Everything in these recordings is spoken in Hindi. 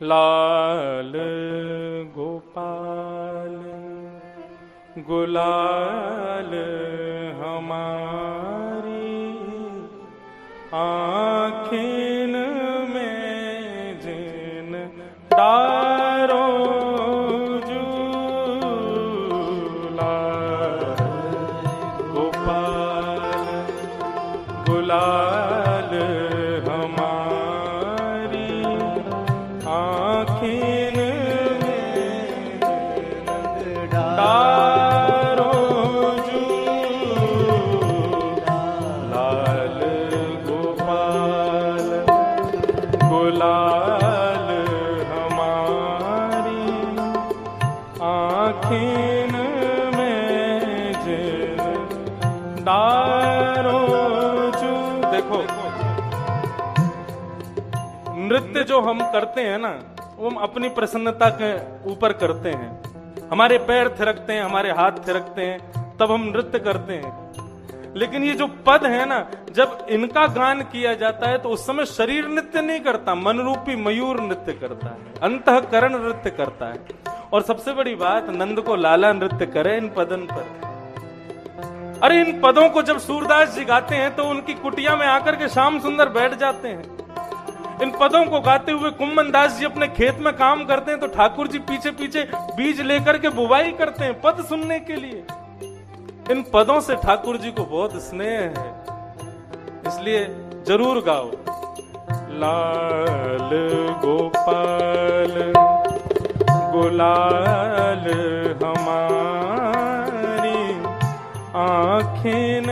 लाल गोपाल गुलाल हमारी आखिन में जिन झूला गोपाल गुलाल नृत्य जो हम करते हैं ना, वो हम अपनी प्रसन्नता के ऊपर करते हैं। हमारे पैर थिरकते हैं, हमारे हाथ थिरकते हैं, तब हम नृत्य करते हैं। लेकिन ये जो पद है ना, जब इनका गान किया जाता है तो उस समय शरीर नृत्य नहीं करता मन रूपी मयूर नृत्य करता है, अंतकरण नृत्य करता है। और सबसे बड़ी बात, नंद को लाला नृत्य करे इन पदन पर। अरे इन पदों को जब सूरदास जी गाते हैं तो उनकी कुटिया में आकर के श्याम सुंदर बैठ जाते हैं। इन पदों को गाते हुए कुम्मन दास जी अपने खेत में काम करते हैं तो ठाकुर जी पीछे पीछे बीज लेकर के बुवाई करते हैं पद सुनने के लिए। इन पदों से ठाकुर जी को बहुत स्नेह है। इसलिए ज़रूर गाओ। लाल गोपाल, गुलाल हमारी आखिन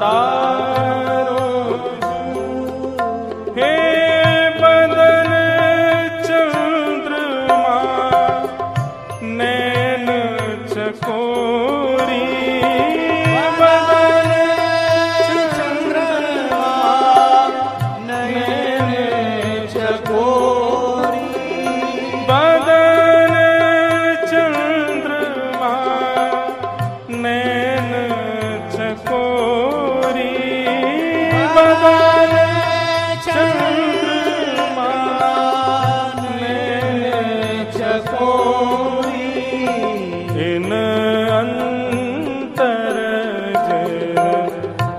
打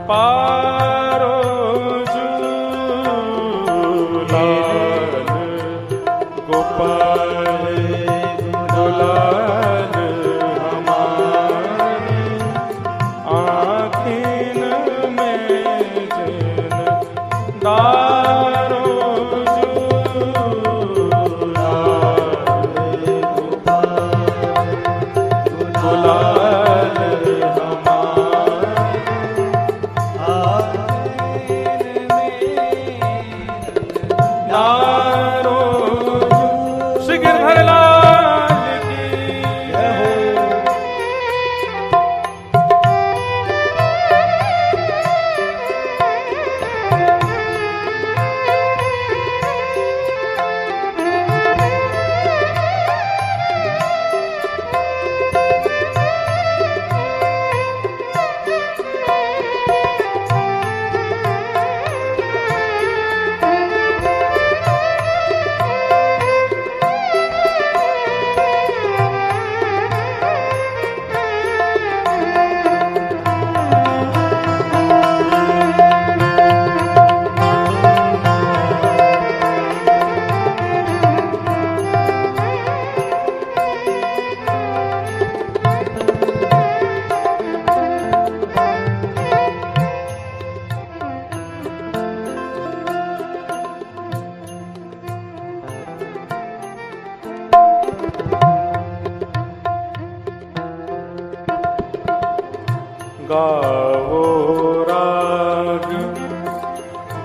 पारो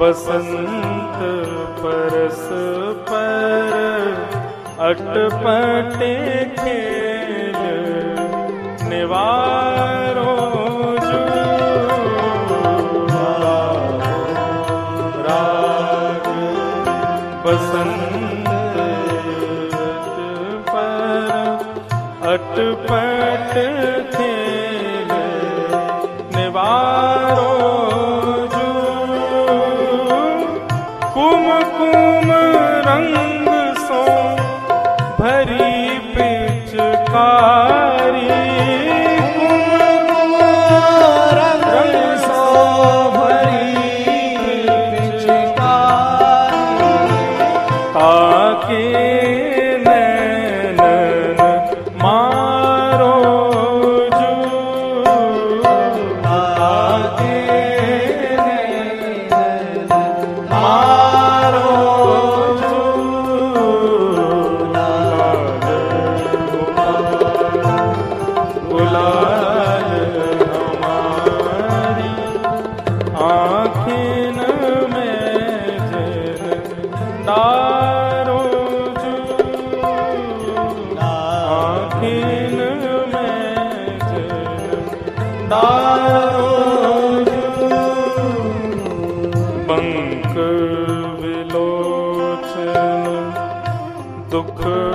बसंत परस पर अटपटे खेल निवारो the curve.